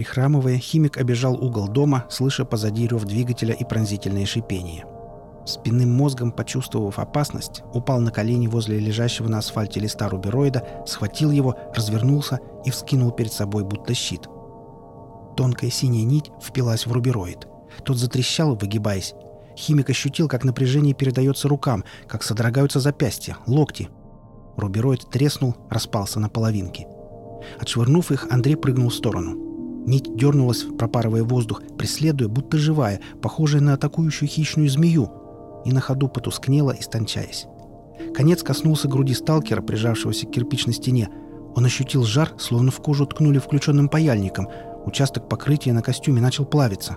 Прихрамывая, химик обежал угол дома, слыша позади рев двигателя и пронзительное шипение. Спинным мозгом, почувствовав опасность, упал на колени возле лежащего на асфальте листа рубероида, схватил его, развернулся и вскинул перед собой будто щит. Тонкая синяя нить впилась в рубероид. Тот затрещал, выгибаясь. Химик ощутил, как напряжение передается рукам, как содрогаются запястья, локти. Рубероид треснул, распался на половинки. Отшвырнув их, Андрей прыгнул в сторону. Нить дернулась, пропарывая воздух, преследуя, будто живая, похожая на атакующую хищную змею, и на ходу потускнела, истончаясь. Конец коснулся груди сталкера, прижавшегося к кирпичной стене. Он ощутил жар, словно в кожу ткнули включенным паяльником. Участок покрытия на костюме начал плавиться.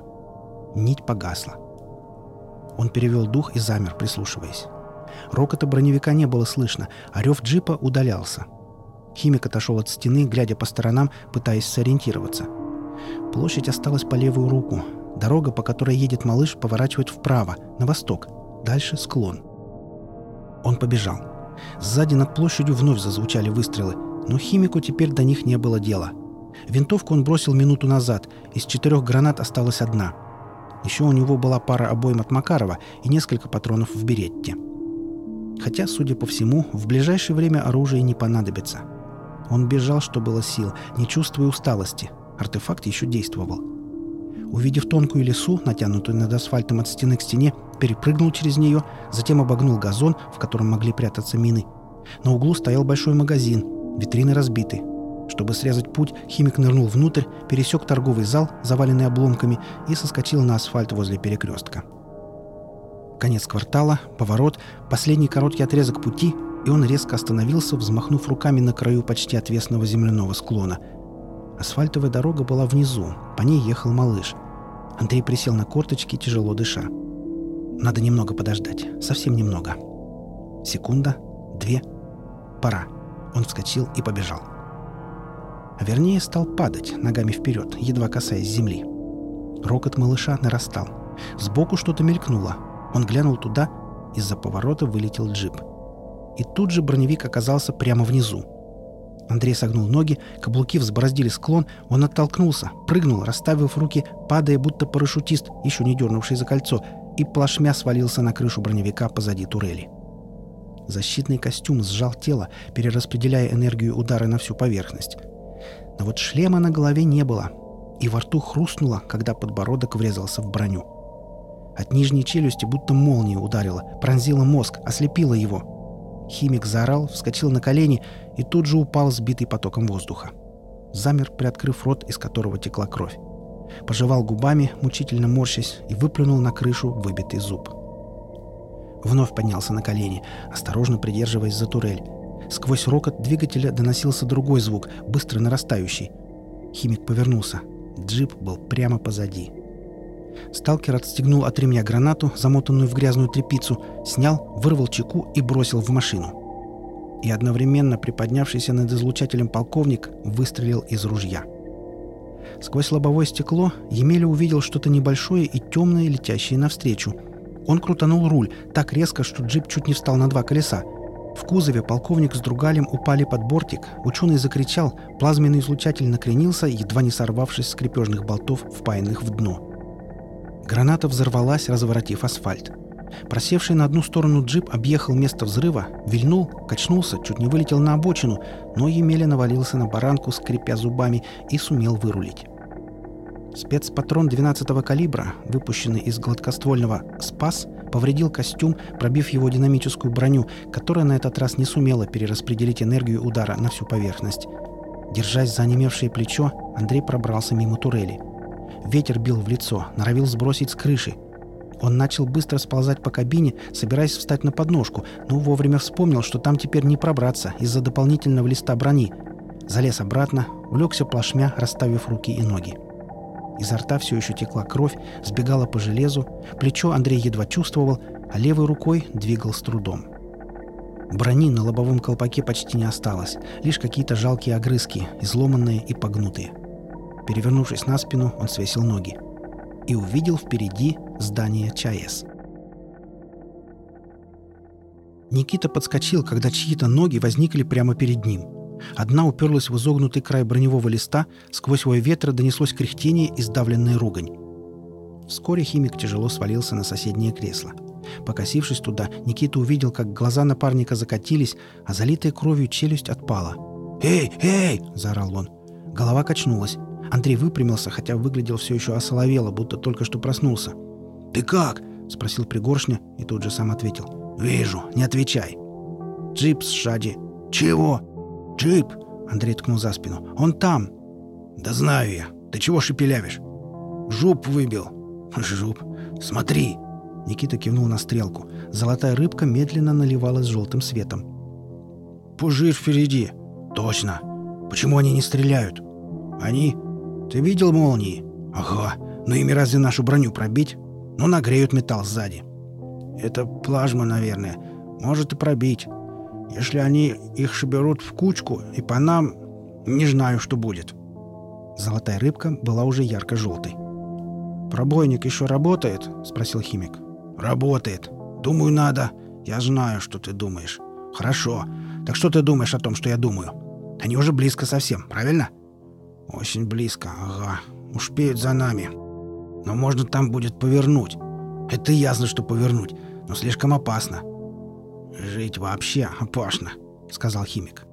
Нить погасла. Он перевел дух и замер, прислушиваясь. Рокота броневика не было слышно, а рев джипа удалялся. Химик отошел от стены, глядя по сторонам, пытаясь сориентироваться. Площадь осталась по левую руку. Дорога, по которой едет малыш, поворачивает вправо, на восток. Дальше склон. Он побежал. Сзади над площадью вновь зазвучали выстрелы, но химику теперь до них не было дела. Винтовку он бросил минуту назад. Из четырех гранат осталась одна. Еще у него была пара обоим от Макарова и несколько патронов в беретте. Хотя, судя по всему, в ближайшее время оружие не понадобится. Он бежал, что было сил, не чувствуя усталости. Артефакт еще действовал. Увидев тонкую лесу, натянутую над асфальтом от стены к стене, перепрыгнул через нее, затем обогнул газон, в котором могли прятаться мины. На углу стоял большой магазин, витрины разбиты. Чтобы срезать путь, химик нырнул внутрь, пересек торговый зал, заваленный обломками, и соскочил на асфальт возле перекрестка. Конец квартала, поворот, последний короткий отрезок пути, и он резко остановился, взмахнув руками на краю почти отвесного земляного склона. Асфальтовая дорога была внизу, по ней ехал малыш. Андрей присел на корточки, тяжело дыша. Надо немного подождать. Совсем немного. Секунда, две. Пора. Он вскочил и побежал. А вернее, стал падать ногами вперед, едва касаясь земли. Рокот малыша нарастал. Сбоку что-то мелькнуло. Он глянул туда, из-за поворота вылетел джип. И тут же броневик оказался прямо внизу. Андрей согнул ноги, каблуки взбороздили склон, он оттолкнулся, прыгнул, расставив руки, падая, будто парашютист, еще не дернувший за кольцо, и плашмя свалился на крышу броневика позади турели. Защитный костюм сжал тело, перераспределяя энергию удара на всю поверхность. Но вот шлема на голове не было, и во рту хрустнуло, когда подбородок врезался в броню. От нижней челюсти будто молния ударила, пронзила мозг, ослепила его. Химик заорал, вскочил на колени и тут же упал, сбитый потоком воздуха. Замер, приоткрыв рот, из которого текла кровь пожевал губами, мучительно морщась, и выплюнул на крышу выбитый зуб. Вновь поднялся на колени, осторожно придерживаясь за турель. Сквозь рокот двигателя доносился другой звук, быстро нарастающий. Химик повернулся. Джип был прямо позади. Сталкер отстегнул от ремня гранату, замотанную в грязную тряпицу, снял, вырвал чеку и бросил в машину. И одновременно приподнявшийся над излучателем полковник выстрелил из ружья. Сквозь лобовое стекло Емеля увидел что-то небольшое и темное, летящее навстречу. Он крутанул руль так резко, что джип чуть не встал на два колеса. В кузове полковник с другалем упали под бортик. Ученый закричал, плазменный излучатель накренился, едва не сорвавшись с крепежных болтов, впаянных в дно. Граната взорвалась, разворотив асфальт. Просевший на одну сторону джип объехал место взрыва, вильнул, качнулся, чуть не вылетел на обочину, но Емеля навалился на баранку, скрипя зубами, и сумел вырулить. Спецпатрон 12-го калибра, выпущенный из гладкоствольного «Спас», повредил костюм, пробив его динамическую броню, которая на этот раз не сумела перераспределить энергию удара на всю поверхность. Держась за онемевшее плечо, Андрей пробрался мимо турели. Ветер бил в лицо, норовил сбросить с крыши. Он начал быстро сползать по кабине, собираясь встать на подножку, но вовремя вспомнил, что там теперь не пробраться из-за дополнительного листа брони. Залез обратно, улегся плашмя, расставив руки и ноги. Изо рта все еще текла кровь, сбегала по железу, плечо Андрей едва чувствовал, а левой рукой двигал с трудом. Брони на лобовом колпаке почти не осталось, лишь какие-то жалкие огрызки, изломанные и погнутые. Перевернувшись на спину, он свесил ноги и увидел впереди здание ЧАЭС. Никита подскочил, когда чьи-то ноги возникли прямо перед ним. Одна уперлась в изогнутый край броневого листа, сквозь вой ветра донеслось кряхтение и сдавленная ругань. Вскоре химик тяжело свалился на соседнее кресло. Покосившись туда, Никита увидел, как глаза напарника закатились, а залитая кровью челюсть отпала. «Эй, эй!» – заорал он. Голова качнулась. Андрей выпрямился, хотя выглядел все еще осоловело, будто только что проснулся. «Ты как?» – спросил Пригоршня и тут же сам ответил. «Вижу, не отвечай». «Джип с Шади». «Чего?» «Джип!» – Андрей ткнул за спину. «Он там!» «Да знаю я. Ты чего шепелявишь?» «Жуп выбил». «Жуп. Смотри!» Никита кивнул на стрелку. Золотая рыбка медленно наливалась желтым светом. «Пужир впереди!» «Точно! Почему они не стреляют?» «Они? Ты видел молнии?» «Ага. Но ими разве нашу броню пробить?» «Ну, нагреют металл сзади». «Это плазма, наверное. Может и пробить. Если они их шиберут в кучку, и по нам... Не знаю, что будет». Золотая рыбка была уже ярко-желтой. «Пробойник еще работает?» — спросил химик. «Работает. Думаю, надо. Я знаю, что ты думаешь. Хорошо. Так что ты думаешь о том, что я думаю? Они уже близко совсем, правильно?» «Очень близко, ага. Успеют за нами. Но можно там будет повернуть. Это ясно, что повернуть, но слишком опасно. Жить вообще опасно», — сказал химик.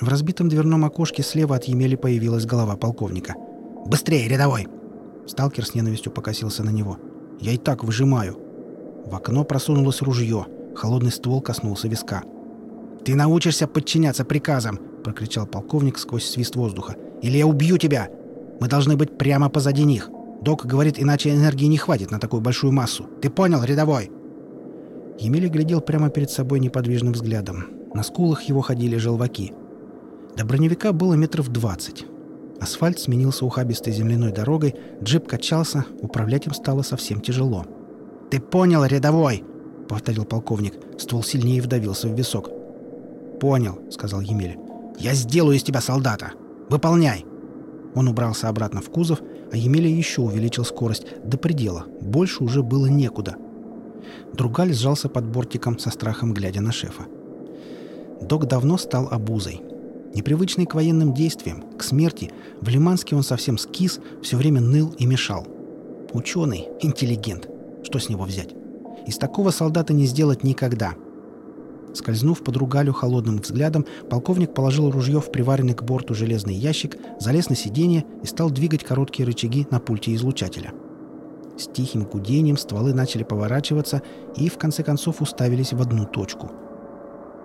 В разбитом дверном окошке слева от Емели появилась голова полковника. «Быстрее, рядовой!» Сталкер с ненавистью покосился на него. «Я и так выжимаю». В окно просунулось ружье. Холодный ствол коснулся виска. «Ты научишься подчиняться приказам!» — прокричал полковник сквозь свист воздуха. «Или я убью тебя! Мы должны быть прямо позади них. Док говорит, иначе энергии не хватит на такую большую массу. Ты понял, рядовой?» Емеля глядел прямо перед собой неподвижным взглядом. На скулах его ходили желваки. До броневика было метров двадцать. Асфальт сменился ухабистой земляной дорогой, джип качался, управлять им стало совсем тяжело. «Ты понял, рядовой!» — повторил полковник. Ствол сильнее вдавился в висок. «Понял», — сказал Емеля. «Я сделаю из тебя солдата! Выполняй!» Он убрался обратно в кузов, а Емеля еще увеличил скорость до предела. Больше уже было некуда. Другаль сжался под бортиком со страхом, глядя на шефа. Док давно стал обузой. Непривычный к военным действиям, к смерти, в Лиманске он совсем скис, все время ныл и мешал. Ученый, интеллигент. Что с него взять? Из такого солдата не сделать никогда. Скользнув под ругалю холодным взглядом, полковник положил ружье в приваренный к борту железный ящик, залез на сиденье и стал двигать короткие рычаги на пульте излучателя. С тихим гудением стволы начали поворачиваться и, в конце концов, уставились в одну точку —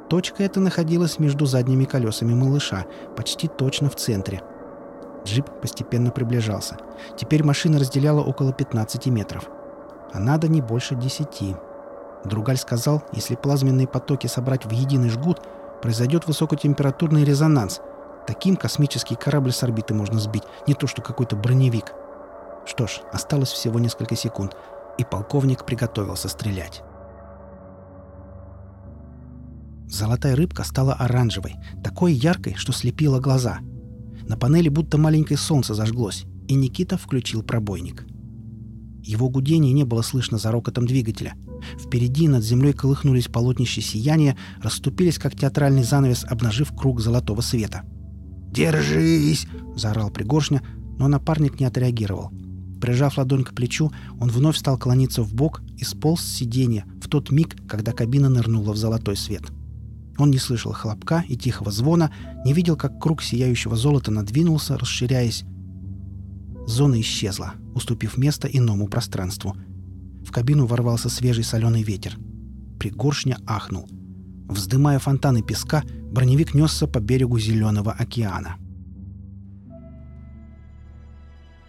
Точка эта находилась между задними колесами малыша, почти точно в центре. Джип постепенно приближался. Теперь машина разделяла около 15 метров. А надо не больше 10. Другаль сказал, если плазменные потоки собрать в единый жгут, произойдет высокотемпературный резонанс. Таким космический корабль с орбиты можно сбить, не то что какой-то броневик. Что ж, осталось всего несколько секунд, и полковник приготовился стрелять. Золотая рыбка стала оранжевой, такой яркой, что слепила глаза. На панели будто маленькое солнце зажглось, и Никита включил пробойник. Его гудение не было слышно за рокотом двигателя. Впереди над землей колыхнулись полотнища сияния, расступились, как театральный занавес, обнажив круг золотого света. «Держись!» — заорал Пригоршня, но напарник не отреагировал. Прижав ладонь к плечу, он вновь стал клониться в бок и сполз с сиденья в тот миг, когда кабина нырнула в золотой свет. — он не слышал хлопка и тихого звона, не видел, как круг сияющего золота надвинулся, расширяясь. Зона исчезла, уступив место иному пространству. В кабину ворвался свежий соленый ветер. Пригоршня ахнул. Вздымая фонтаны песка, броневик несся по берегу Зеленого океана.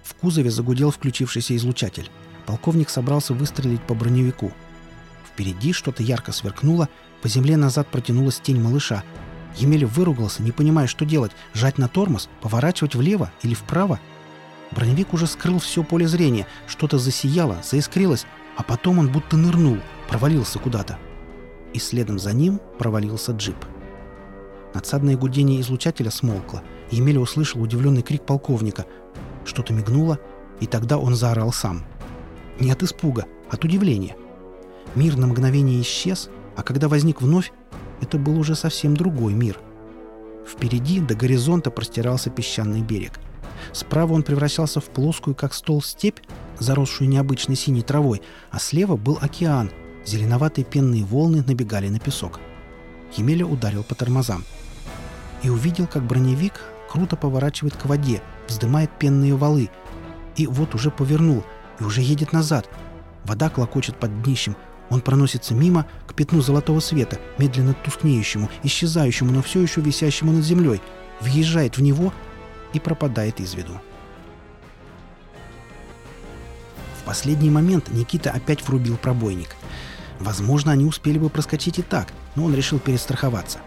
В кузове загудел включившийся излучатель. Полковник собрался выстрелить по броневику. Впереди что-то ярко сверкнуло, по земле назад протянулась тень малыша. Емеля выругался, не понимая, что делать. Жать на тормоз, поворачивать влево или вправо? Броневик уже скрыл все поле зрения. Что-то засияло, заискрилось, а потом он будто нырнул, провалился куда-то. И следом за ним провалился джип. Надсадное гудение излучателя смолкло. Емеля услышал удивленный крик полковника. Что-то мигнуло, и тогда он заорал сам. Не от испуга, от удивления. Мир на мгновение исчез, а когда возник вновь, это был уже совсем другой мир. Впереди до горизонта простирался песчаный берег. Справа он превращался в плоскую, как стол, степь, заросшую необычной синей травой, а слева был океан. Зеленоватые пенные волны набегали на песок. Емеля ударил по тормозам. И увидел, как броневик круто поворачивает к воде, вздымает пенные валы. И вот уже повернул, и уже едет назад. Вода клокочет под днищем, он проносится мимо к пятну золотого света, медленно тускнеющему, исчезающему, но все еще висящему над землей, въезжает в него и пропадает из виду. В последний момент Никита опять врубил пробойник. Возможно, они успели бы проскочить и так, но он решил перестраховаться.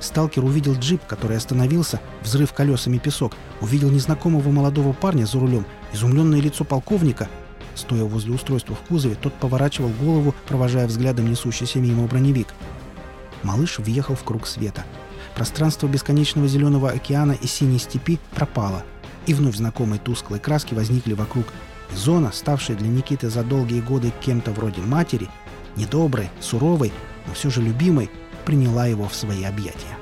Сталкер увидел джип, который остановился, взрыв колесами песок, увидел незнакомого молодого парня за рулем, изумленное лицо полковника — Стоя возле устройства в кузове, тот поворачивал голову, провожая взглядом несущийся мимо броневик. Малыш въехал в круг света. Пространство бесконечного зеленого океана и синей степи пропало, и вновь знакомые тусклые краски возникли вокруг. Зона, ставшая для Никиты за долгие годы кем-то вроде матери, недоброй, суровой, но все же любимой, приняла его в свои объятия.